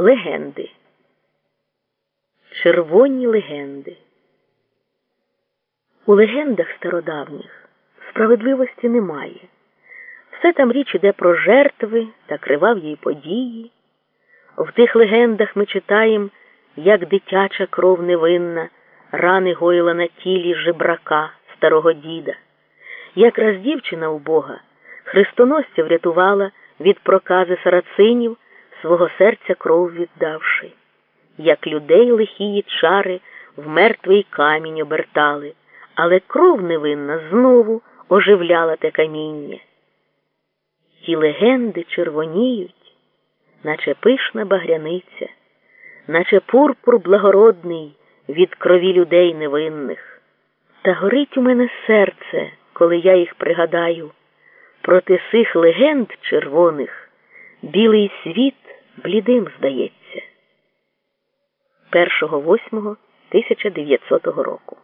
Легенди. Червоні легенди. У легендах стародавніх справедливості немає. Все там річ іде про жертви та криваві події. В тих легендах ми читаємо, як дитяча кров невинна рани гоїла на тілі жебрака старого діда, як раз дівчина убога хрестоносця врятувала від прокази сарацинів, свого серця кров віддавши, як людей лихії чари в мертвий камінь обертали, але кров невинна знову оживляла те каміння. Ті легенди червоніють, наче пишна багряниця, наче пурпур благородний від крові людей невинних. Та горить у мене серце, коли я їх пригадаю. Проти сих легенд червоних білий світ блідим здається. 1.8.1900 року